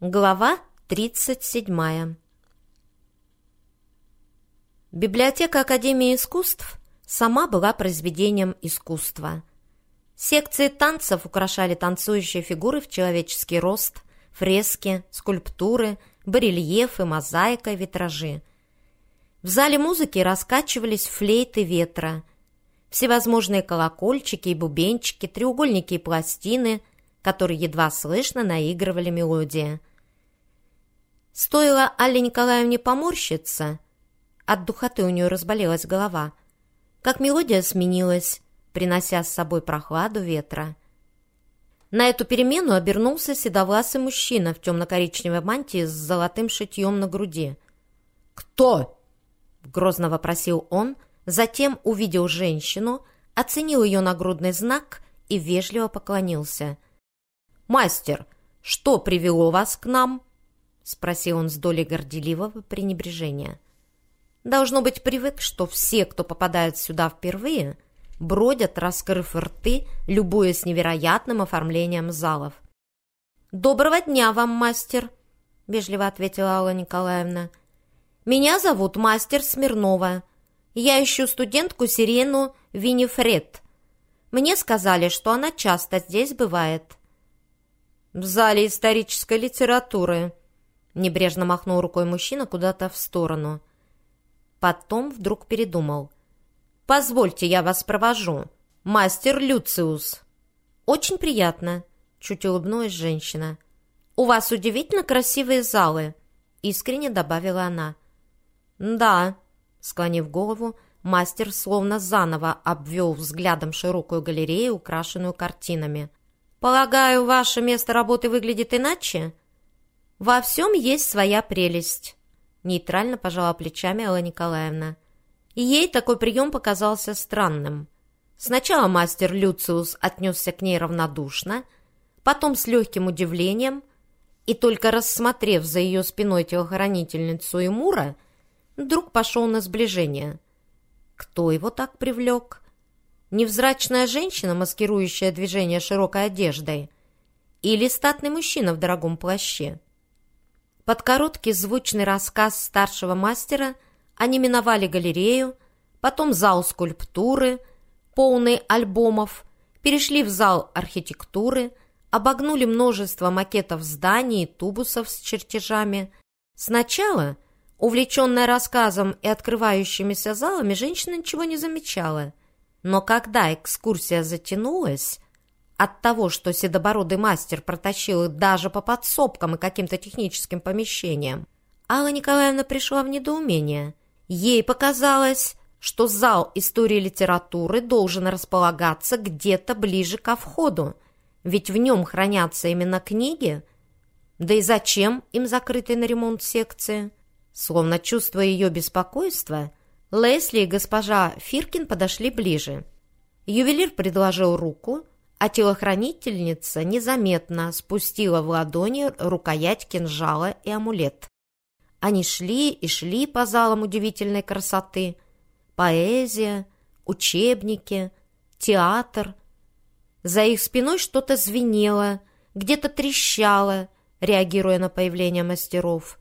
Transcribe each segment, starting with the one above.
Глава 37 Библиотека Академии искусств сама была произведением искусства. Секции танцев украшали танцующие фигуры в человеческий рост, фрески, скульптуры, барельефы, мозаика, витражи. В зале музыки раскачивались флейты ветра, всевозможные колокольчики и бубенчики, треугольники и пластины – которые едва слышно наигрывали мелодии. Стоило Алле Николаевне поморщиться, от духоты у нее разболелась голова, как мелодия сменилась, принося с собой прохладу ветра. На эту перемену обернулся седовласый мужчина в темно-коричневой мантии с золотым шитьем на груди. «Кто?» — грозно вопросил он, затем увидел женщину, оценил ее нагрудный знак и вежливо поклонился. «Мастер, что привело вас к нам?» — спросил он с долей горделивого пренебрежения. Должно быть, привык, что все, кто попадает сюда впервые, бродят, раскрыв рты, любуясь невероятным оформлением залов. «Доброго дня вам, мастер!» — вежливо ответила Алла Николаевна. «Меня зовут мастер Смирнова. Я ищу студентку Сирену Винифред. Мне сказали, что она часто здесь бывает». «В зале исторической литературы», — небрежно махнул рукой мужчина куда-то в сторону. Потом вдруг передумал. «Позвольте, я вас провожу. Мастер Люциус». «Очень приятно», — чуть улыбнулась женщина. «У вас удивительно красивые залы», — искренне добавила она. «Да», — склонив голову, мастер словно заново обвел взглядом широкую галерею, украшенную картинами — Полагаю, ваше место работы выглядит иначе? Во всем есть своя прелесть. Нейтрально пожала плечами Алла Николаевна. И ей такой прием показался странным. Сначала мастер Люциус отнесся к ней равнодушно, потом с легким удивлением, и только рассмотрев за ее спиной телохранительницу и Мура, вдруг пошел на сближение. Кто его так привлек? Невзрачная женщина, маскирующая движение широкой одеждой, или статный мужчина в дорогом плаще. Под короткий звучный рассказ старшего мастера они миновали галерею, потом зал скульптуры, полный альбомов, перешли в зал архитектуры, обогнули множество макетов зданий и тубусов с чертежами. Сначала, увлеченная рассказом и открывающимися залами, женщина ничего не замечала – но когда экскурсия затянулась, от того, что седобородый мастер протащил их даже по подсобкам и каким-то техническим помещениям, Алла Николаевна пришла в недоумение. Ей показалось, что зал истории литературы должен располагаться где-то ближе ко входу, ведь в нем хранятся именно книги. Да и зачем им закрытые на ремонт секции? Словно чувствуя ее беспокойство – Лесли и госпожа Фиркин подошли ближе. Ювелир предложил руку, а телохранительница незаметно спустила в ладони рукоять кинжала и амулет. Они шли и шли по залам удивительной красоты. Поэзия, учебники, театр. За их спиной что-то звенело, где-то трещало, реагируя на появление мастеров.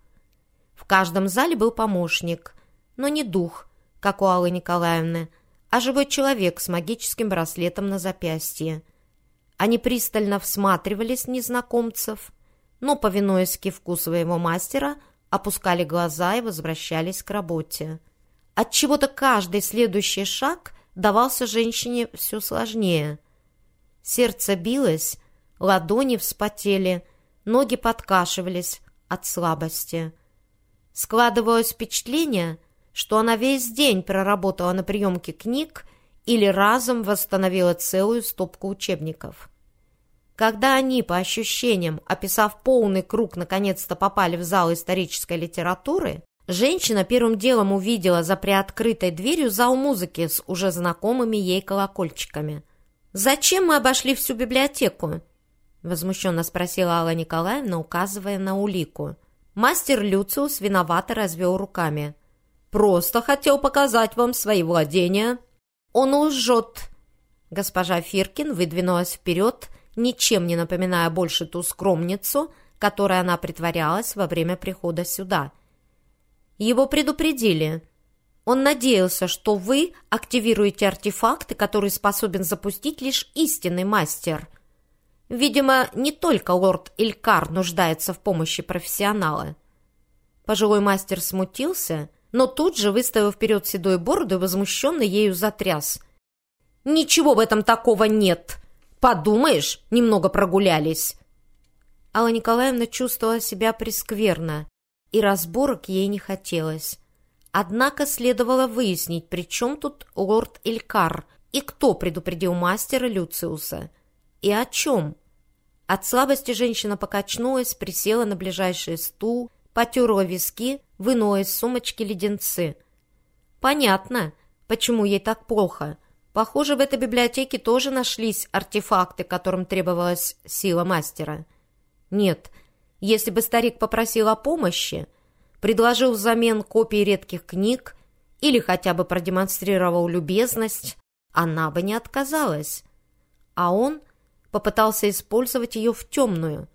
В каждом зале был помощник, но не дух – как у Аллы Николаевны, а живой человек с магическим браслетом на запястье. Они пристально всматривались в незнакомцев, но, повинуясь кивку своего мастера, опускали глаза и возвращались к работе. Отчего-то каждый следующий шаг давался женщине все сложнее. Сердце билось, ладони вспотели, ноги подкашивались от слабости. Складывалось впечатление, что она весь день проработала на приемке книг или разом восстановила целую стопку учебников. Когда они, по ощущениям, описав полный круг, наконец-то попали в зал исторической литературы, женщина первым делом увидела за приоткрытой дверью зал музыки с уже знакомыми ей колокольчиками. «Зачем мы обошли всю библиотеку?» возмущенно спросила Алла Николаевна, указывая на улику. Мастер Люциус виновато развел руками – Просто хотел показать вам свои владения». «Он лжет!» Госпожа Фиркин выдвинулась вперед, ничем не напоминая больше ту скромницу, которой она притворялась во время прихода сюда. Его предупредили. Он надеялся, что вы активируете артефакты, которые способен запустить лишь истинный мастер. Видимо, не только лорд Илькар нуждается в помощи профессионала. Пожилой мастер смутился, но тут же, выставил вперед седой бороду возмущенно ею затряс. «Ничего в этом такого нет! Подумаешь, немного прогулялись!» Алла Николаевна чувствовала себя прескверно, и разборок ей не хотелось. Однако следовало выяснить, при чем тут лорд Илькар и кто предупредил мастера Люциуса. И о чем? От слабости женщина покачнулась, присела на ближайший стул, потерла виски, вынула из сумочки леденцы. Понятно, почему ей так плохо. Похоже, в этой библиотеке тоже нашлись артефакты, которым требовалась сила мастера. Нет, если бы старик попросил о помощи, предложил взамен копии редких книг или хотя бы продемонстрировал любезность, она бы не отказалась. А он попытался использовать ее в темную.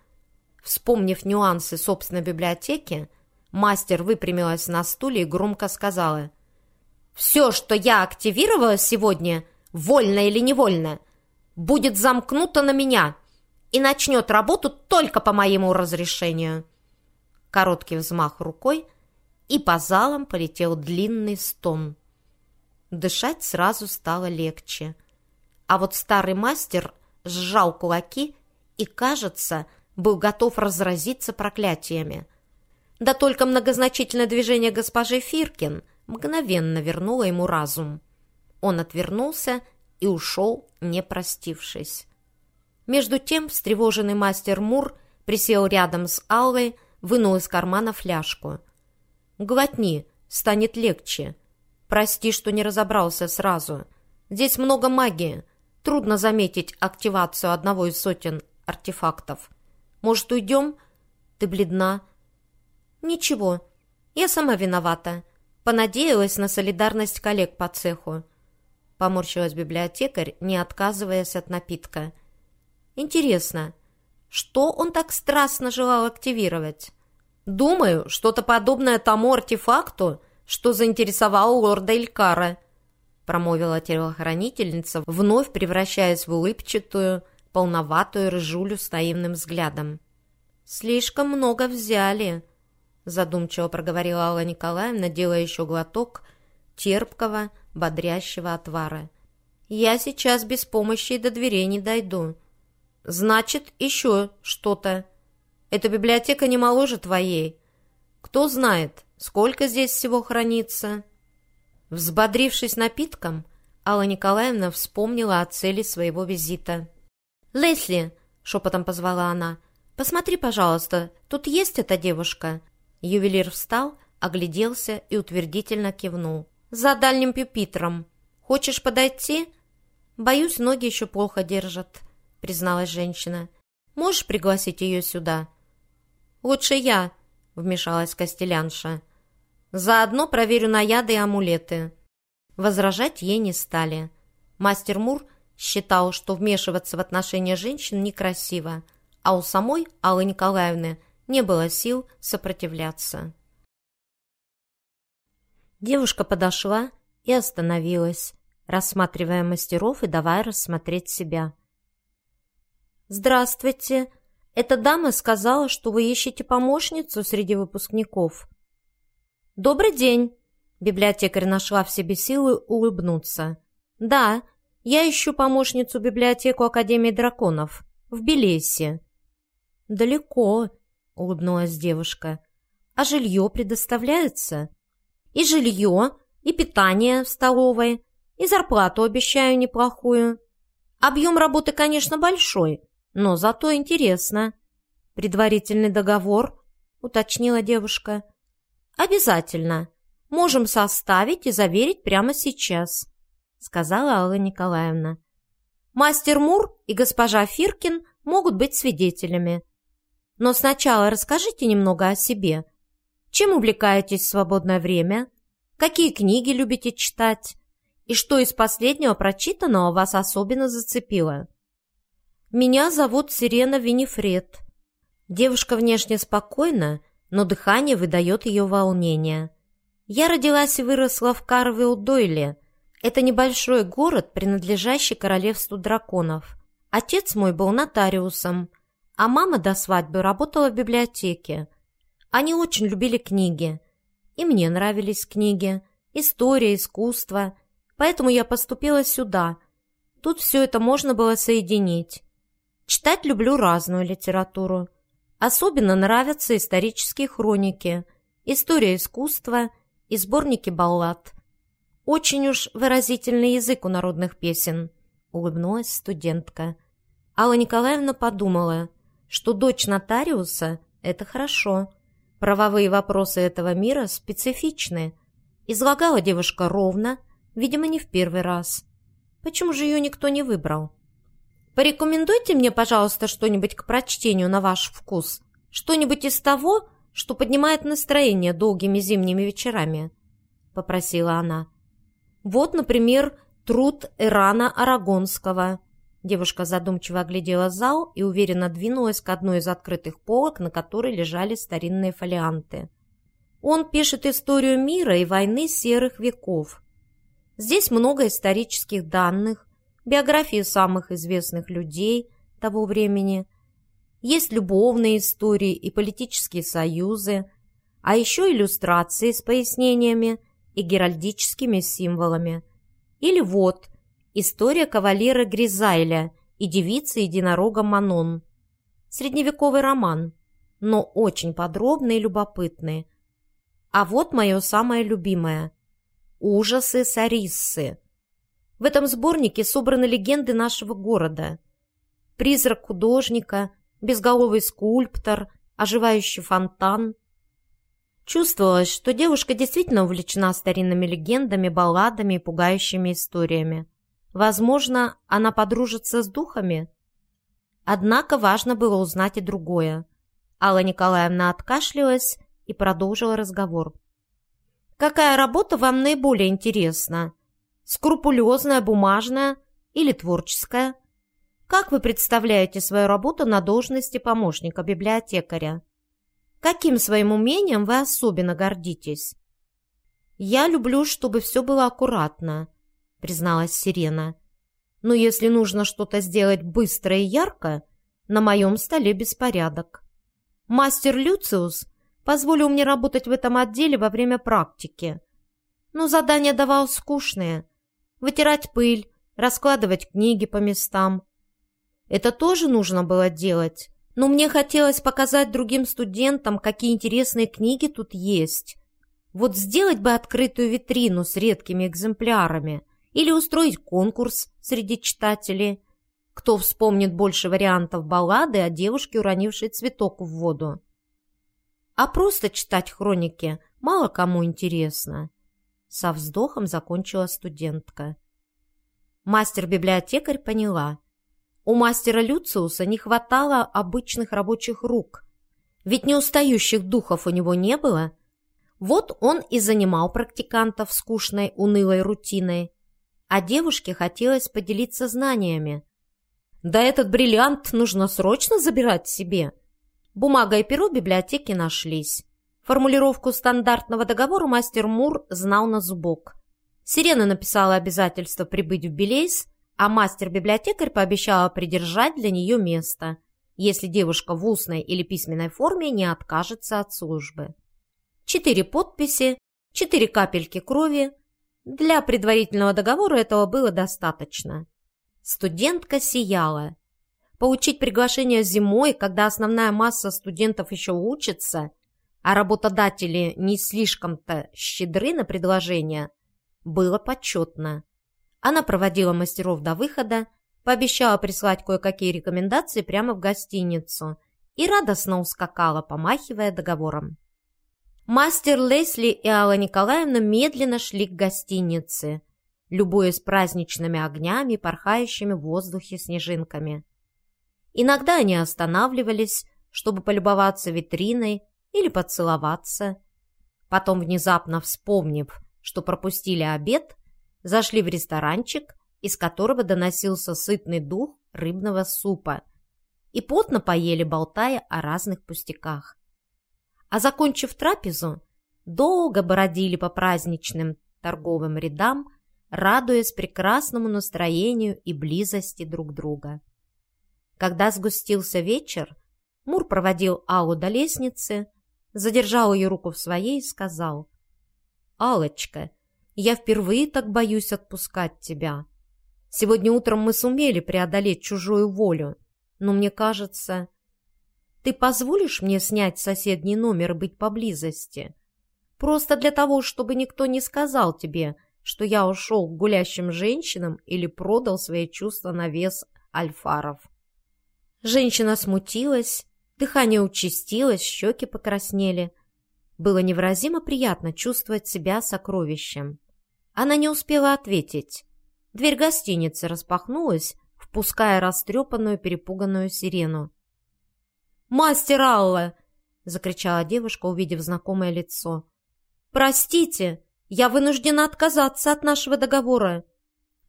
Вспомнив нюансы собственной библиотеки, мастер выпрямилась на стуле и громко сказала «Все, что я активировала сегодня, вольно или невольно, будет замкнуто на меня» и начнет работу только по моему разрешению». Короткий взмах рукой, и по залам полетел длинный стон. Дышать сразу стало легче. А вот старый мастер сжал кулаки и, кажется, был готов разразиться проклятиями. Да только многозначительное движение госпожи Фиркин мгновенно вернуло ему разум. Он отвернулся и ушел, не простившись. Между тем встревоженный мастер Мур присел рядом с Аллой, вынул из кармана фляжку. «Глотни, станет легче. Прости, что не разобрался сразу. Здесь много магии. Трудно заметить активацию одного из сотен артефактов. Может, уйдем? Ты бледна». «Ничего, я сама виновата. Понадеялась на солидарность коллег по цеху». Поморщилась библиотекарь, не отказываясь от напитка – Интересно, что он так страстно желал активировать? Думаю, что-то подобное тому артефакту, что заинтересовало лорда Илькара, промовила телохранительница, вновь превращаясь в улыбчатую, полноватую рыжулю с наивным взглядом. «Слишком много взяли», — задумчиво проговорила Алла Николаевна, делая еще глоток терпкого, бодрящего отвара. «Я сейчас без помощи до дверей не дойду. Значит, еще что-то. Эта библиотека не моложе твоей. Кто знает, сколько здесь всего хранится?» Взбодрившись напитком, Алла Николаевна вспомнила о цели своего визита. «Лесли!» — шепотом позвала она. «Посмотри, пожалуйста, тут есть эта девушка?» Ювелир встал, огляделся и утвердительно кивнул. «За дальним пюпитром. Хочешь подойти?» «Боюсь, ноги еще плохо держат», — призналась женщина. «Можешь пригласить ее сюда?» «Лучше я», — вмешалась Костелянша. «Заодно проверю наяды и амулеты». Возражать ей не стали. Мастер Мур считал, что вмешиваться в отношения женщин некрасиво, а у самой Аллы Николаевны не было сил сопротивляться. Девушка подошла и остановилась, рассматривая мастеров и давая рассмотреть себя. «Здравствуйте. Эта дама сказала, что вы ищете помощницу среди выпускников». «Добрый день!» Библиотекарь нашла в себе силы улыбнуться. «Да, я ищу помощницу библиотеку Академии драконов. В Белесе». «Далеко», — улыбнулась девушка. «А жилье предоставляется?» «И жилье, и питание в столовой, и зарплату обещаю неплохую. Объем работы, конечно, большой, но зато интересно. Предварительный договор, уточнила девушка. Обязательно. Можем составить и заверить прямо сейчас, сказала Алла Николаевна. Мастер Мур и госпожа Фиркин могут быть свидетелями. Но сначала расскажите немного о себе. Чем увлекаетесь в свободное время? Какие книги любите читать? И что из последнего прочитанного вас особенно зацепило? «Меня зовут Сирена Винифред». Девушка внешне спокойна, но дыхание выдает ее волнение. Я родилась и выросла в Карвилл-Дойле. Это небольшой город, принадлежащий королевству драконов. Отец мой был нотариусом, а мама до свадьбы работала в библиотеке. Они очень любили книги. И мне нравились книги. История, искусство. Поэтому я поступила сюда. Тут все это можно было соединить. Читать люблю разную литературу. Особенно нравятся исторические хроники, история искусства и сборники баллад. Очень уж выразительный язык у народных песен, улыбнулась студентка. Алла Николаевна подумала, что дочь нотариуса – это хорошо. Правовые вопросы этого мира специфичны. Излагала девушка ровно, видимо, не в первый раз. Почему же ее никто не выбрал? Порекомендуйте мне, пожалуйста, что-нибудь к прочтению на ваш вкус. Что-нибудь из того, что поднимает настроение долгими зимними вечерами», — попросила она. «Вот, например, труд Ирана Арагонского». Девушка задумчиво оглядела зал и уверенно двинулась к одной из открытых полок, на которой лежали старинные фолианты. Он пишет историю мира и войны серых веков. Здесь много исторических данных, биографии самых известных людей того времени, есть любовные истории и политические союзы, а еще иллюстрации с пояснениями и геральдическими символами. Или вот история кавалера Гризайля и девицы единорога Манон. Средневековый роман, но очень подробный и любопытный. А вот мое самое любимое – «Ужасы Сариссы» В этом сборнике собраны легенды нашего города. Призрак художника, безголовый скульптор, оживающий фонтан. Чувствовалось, что девушка действительно увлечена старинными легендами, балладами и пугающими историями. Возможно, она подружится с духами? Однако важно было узнать и другое. Алла Николаевна откашлялась и продолжила разговор. «Какая работа вам наиболее интересна?» скрупулезная, бумажная или творческая? Как вы представляете свою работу на должности помощника библиотекаря? Каким своим умением вы особенно гордитесь? «Я люблю, чтобы все было аккуратно», — призналась Сирена. «Но если нужно что-то сделать быстро и ярко, на моем столе беспорядок. Мастер Люциус позволил мне работать в этом отделе во время практики. Но задания давал скучные, вытирать пыль, раскладывать книги по местам. Это тоже нужно было делать, но мне хотелось показать другим студентам, какие интересные книги тут есть. Вот сделать бы открытую витрину с редкими экземплярами или устроить конкурс среди читателей. Кто вспомнит больше вариантов баллады о девушке, уронившей цветок в воду? А просто читать хроники мало кому интересно. Со вздохом закончила студентка. Мастер-библиотекарь поняла. У мастера Люциуса не хватало обычных рабочих рук. Ведь неустающих духов у него не было. Вот он и занимал практикантов скучной, унылой рутиной. А девушке хотелось поделиться знаниями. «Да этот бриллиант нужно срочно забирать себе!» Бумага и перо в библиотеке нашлись. Формулировку стандартного договора мастер Мур знал на зубок. Сирена написала обязательство прибыть в Белейс, а мастер-библиотекарь пообещала придержать для нее место, если девушка в устной или письменной форме не откажется от службы. Четыре подписи, четыре капельки крови. Для предварительного договора этого было достаточно. Студентка сияла. Получить приглашение зимой, когда основная масса студентов еще учится, а работодатели не слишком-то щедры на предложения, было почетно. Она проводила мастеров до выхода, пообещала прислать кое-какие рекомендации прямо в гостиницу и радостно ускакала, помахивая договором. Мастер Лесли и Алла Николаевна медленно шли к гостинице, любуясь праздничными огнями, порхающими в воздухе снежинками. Иногда они останавливались, чтобы полюбоваться витриной или поцеловаться. Потом, внезапно вспомнив, что пропустили обед, зашли в ресторанчик, из которого доносился сытный дух рыбного супа, и плотно поели, болтая о разных пустяках. А закончив трапезу, долго бородили по праздничным торговым рядам, радуясь прекрасному настроению и близости друг друга. Когда сгустился вечер, Мур проводил Аллу до лестницы, задержал ее руку в своей и сказал, «Аллочка, я впервые так боюсь отпускать тебя. Сегодня утром мы сумели преодолеть чужую волю, но мне кажется, ты позволишь мне снять соседний номер и быть поблизости? Просто для того, чтобы никто не сказал тебе, что я ушел к гулящим женщинам или продал свои чувства на вес альфаров. Женщина смутилась, дыхание участилось, щеки покраснели. Было невыразимо приятно чувствовать себя сокровищем. Она не успела ответить. Дверь гостиницы распахнулась, впуская растрепанную перепуганную сирену. «Мастер Алла!» — закричала девушка, увидев знакомое лицо. «Простите, я вынуждена отказаться от нашего договора».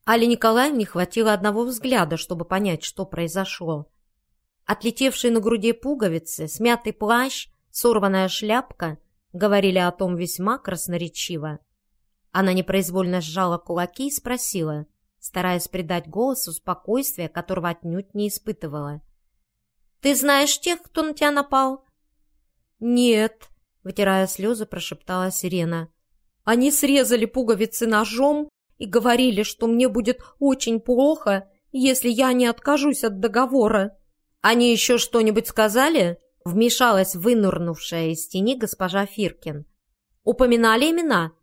Але Николаевне хватило одного взгляда, чтобы понять, что произошло. Отлетевшие на груди пуговицы, смятый плащ, сорванная шляпка говорили о том весьма красноречиво. Она непроизвольно сжала кулаки и спросила, стараясь придать голосу спокойствие, которого отнюдь не испытывала. «Ты знаешь тех, кто на тебя напал?» «Нет», — вытирая слезы, прошептала Сирена. «Они срезали пуговицы ножом и говорили, что мне будет очень плохо, если я не откажусь от договора». «Они еще что-нибудь сказали?» — вмешалась вынурнувшая из тени госпожа Фиркин. «Упоминали имена?»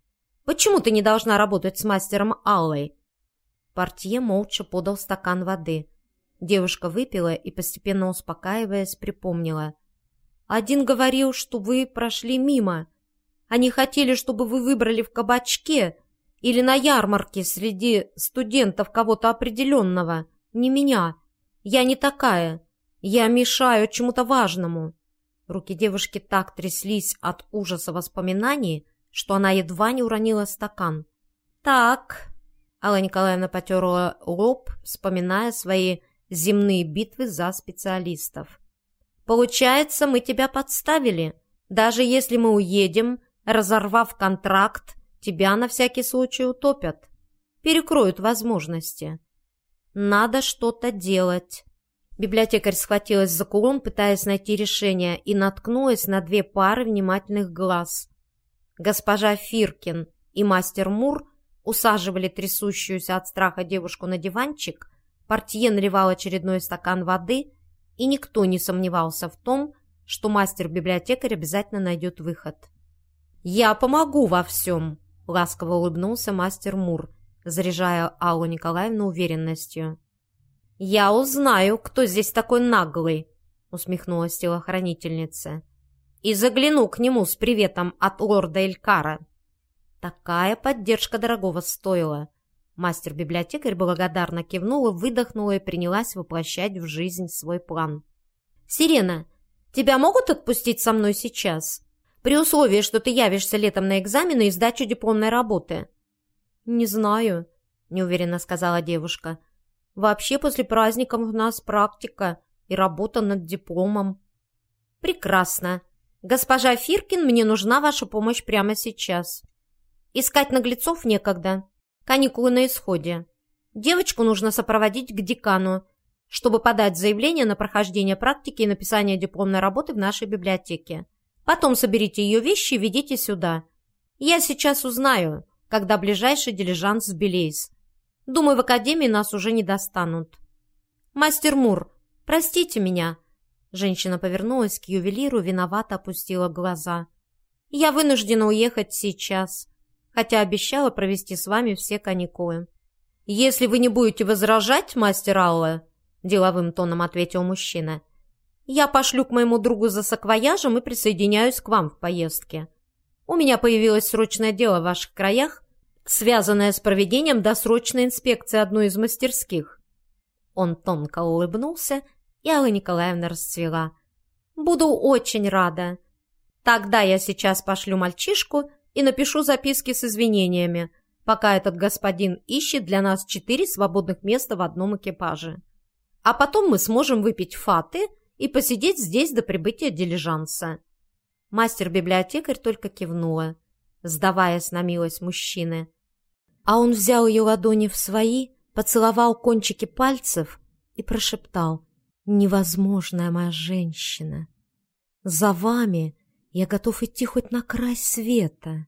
Почему ты не должна работать с мастером Аллой?» Портье молча подал стакан воды. Девушка выпила и, постепенно успокаиваясь, припомнила. «Один говорил, что вы прошли мимо. Они хотели, чтобы вы выбрали в кабачке или на ярмарке среди студентов кого-то определенного. Не меня. Я не такая. Я мешаю чему-то важному». Руки девушки так тряслись от ужаса воспоминаний, что она едва не уронила стакан. «Так...» — Алла Николаевна потерла лоб, вспоминая свои земные битвы за специалистов. «Получается, мы тебя подставили. Даже если мы уедем, разорвав контракт, тебя на всякий случай утопят. Перекроют возможности. Надо что-то делать». Библиотекарь схватилась за кулон, пытаясь найти решение, и наткнулась на две пары внимательных глаз. Госпожа Фиркин и мастер Мур усаживали трясущуюся от страха девушку на диванчик, портье наливал очередной стакан воды, и никто не сомневался в том, что мастер-библиотекарь обязательно найдет выход. «Я помогу во всем!» — ласково улыбнулся мастер Мур, заряжая Аллу Николаевну уверенностью. «Я узнаю, кто здесь такой наглый!» — усмехнулась телохранительница и загляну к нему с приветом от лорда Элькара. Такая поддержка дорогого стоила. Мастер-библиотекарь благодарно кивнула, выдохнула и принялась воплощать в жизнь свой план. «Сирена, тебя могут отпустить со мной сейчас? При условии, что ты явишься летом на экзамены и сдачу дипломной работы?» «Не знаю», — неуверенно сказала девушка. «Вообще после праздников у нас практика и работа над дипломом». «Прекрасно», «Госпожа Фиркин, мне нужна ваша помощь прямо сейчас. Искать наглецов некогда. Каникулы на исходе. Девочку нужно сопроводить к декану, чтобы подать заявление на прохождение практики и написание дипломной работы в нашей библиотеке. Потом соберите ее вещи и ведите сюда. Я сейчас узнаю, когда ближайший дилижанс с Белейс. Думаю, в академии нас уже не достанут. Мастер Мур, простите меня, Женщина повернулась к ювелиру, виновато опустила глаза. «Я вынуждена уехать сейчас, хотя обещала провести с вами все каникулы». «Если вы не будете возражать, мастер Алла», — деловым тоном ответил мужчина, «я пошлю к моему другу за саквояжем и присоединяюсь к вам в поездке. У меня появилось срочное дело в ваших краях, связанное с проведением досрочной инспекции одной из мастерских». Он тонко улыбнулся и Алла Николаевна расцвела. «Буду очень рада. Тогда я сейчас пошлю мальчишку и напишу записки с извинениями, пока этот господин ищет для нас четыре свободных места в одном экипаже. А потом мы сможем выпить фаты и посидеть здесь до прибытия дилижанса». Мастер-библиотекарь только кивнула, сдаваясь на милость мужчины. А он взял ее ладони в свои, поцеловал кончики пальцев и прошептал «Невозможная моя женщина! За вами я готов идти хоть на край света!»